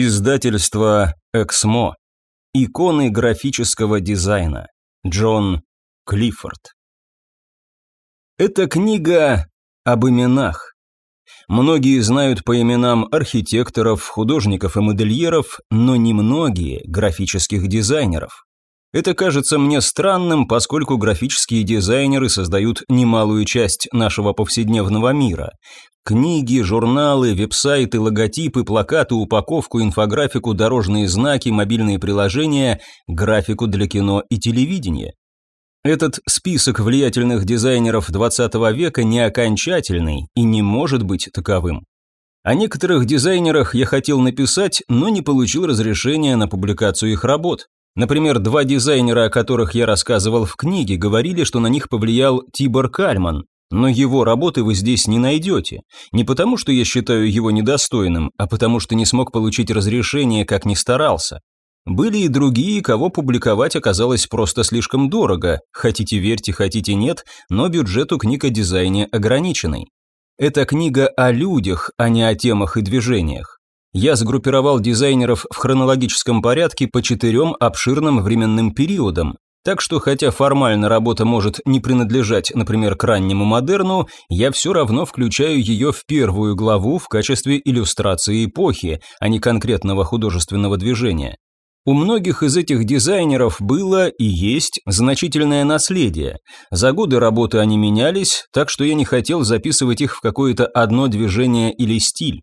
Издательство «Эксмо». Иконы графического дизайна. Джон Клиффорд. Эта книга об именах. Многие знают по именам архитекторов, художников и модельеров, но немногие графических дизайнеров. Это кажется мне странным, поскольку графические дизайнеры создают немалую часть нашего повседневного мира. Книги, журналы, веб-сайты, логотипы, плакаты, упаковку, инфографику, дорожные знаки, мобильные приложения, графику для кино и телевидения. Этот список влиятельных дизайнеров 20 века не окончательный и не может быть таковым. О некоторых дизайнерах я хотел написать, но не получил разрешения на публикацию их работ. Например, два дизайнера, о которых я рассказывал в книге, говорили, что на них повлиял Тибор Кальман, но его работы вы здесь не найдете. Не потому, что я считаю его недостойным, а потому, что не смог получить разрешение, как ни старался. Были и другие, кого публиковать оказалось просто слишком дорого, хотите верьте, хотите нет, но бюджет у книг о дизайне ограниченный. Это книга о людях, а не о темах и движениях. Я сгруппировал дизайнеров в хронологическом порядке по четырем обширным временным периодам, так что, хотя формально работа может не принадлежать, например, к раннему модерну, я все равно включаю ее в первую главу в качестве иллюстрации эпохи, а не конкретного художественного движения. У многих из этих дизайнеров было и есть значительное наследие. За годы работы они менялись, так что я не хотел записывать их в какое-то одно движение или стиль.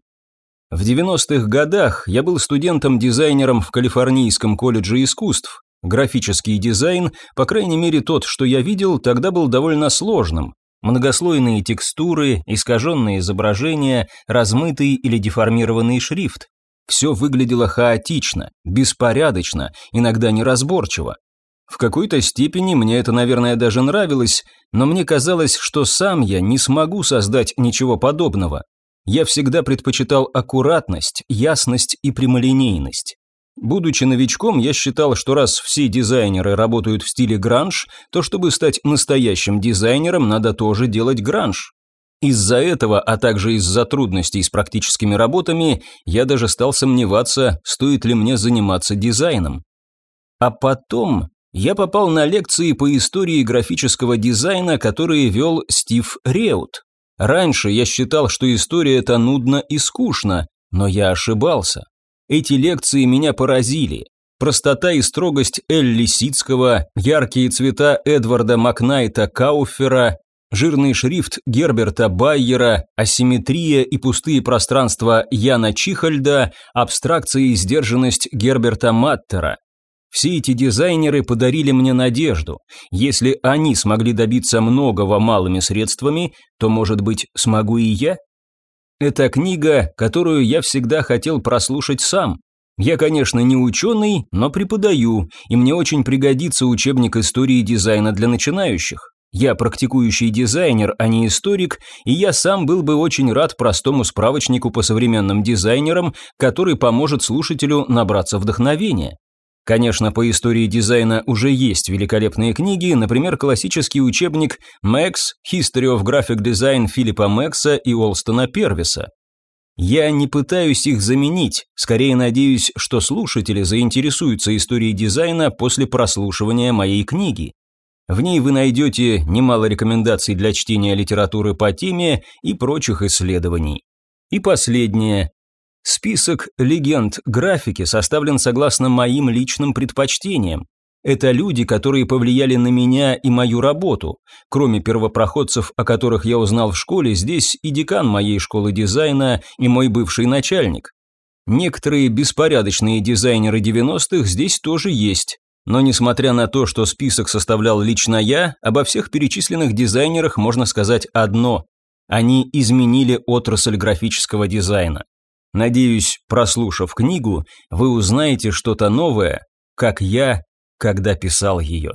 В 90-х годах я был студентом-дизайнером в Калифорнийском колледже искусств, Графический дизайн, по крайней мере тот, что я видел, тогда был довольно сложным. Многослойные текстуры, искаженные изображения, размытый или деформированный шрифт. Все выглядело хаотично, беспорядочно, иногда неразборчиво. В какой-то степени мне это, наверное, даже нравилось, но мне казалось, что сам я не смогу создать ничего подобного. Я всегда предпочитал аккуратность, ясность и прямолинейность. Будучи новичком, я считал, что раз все дизайнеры работают в стиле гранж, то чтобы стать настоящим дизайнером, надо тоже делать гранж. Из-за этого, а также из-за трудностей с практическими работами, я даже стал сомневаться, стоит ли мне заниматься дизайном. А потом я попал на лекции по истории графического дизайна, которые вел Стив Реут. Раньше я считал, что история это нудно и скучно, но я ошибался. Эти лекции меня поразили. Простота и строгость Эль Лисицкого, яркие цвета Эдварда Макнайта Кауфера, жирный шрифт Герберта Байера, асимметрия и пустые пространства Яна Чихальда, абстракция и сдержанность Герберта Маттера. Все эти дизайнеры подарили мне надежду. Если они смогли добиться многого малыми средствами, то, может быть, смогу и я? Это книга, которую я всегда хотел прослушать сам. Я, конечно, не ученый, но преподаю, и мне очень пригодится учебник истории дизайна для начинающих. Я практикующий дизайнер, а не историк, и я сам был бы очень рад простому справочнику по современным дизайнерам, который поможет слушателю набраться вдохновения. Конечно, по истории дизайна уже есть великолепные книги, например, классический учебник «Мэкс. History of Graphic Design» Филиппа Мэкса и Олстона Первиса. Я не пытаюсь их заменить, скорее надеюсь, что слушатели заинтересуются историей дизайна после прослушивания моей книги. В ней вы найдете немало рекомендаций для чтения литературы по теме и прочих исследований. И последнее. Список легенд графики составлен согласно моим личным предпочтениям. Это люди, которые повлияли на меня и мою работу. Кроме первопроходцев, о которых я узнал в школе, здесь и декан моей школы дизайна, и мой бывший начальник. Некоторые беспорядочные дизайнеры 90-х здесь тоже есть. Но несмотря на то, что список составлял лично я, обо всех перечисленных дизайнерах можно сказать одно. Они изменили отрасль графического дизайна. Надеюсь, прослушав книгу, вы узнаете что-то новое, как я, когда писал ее.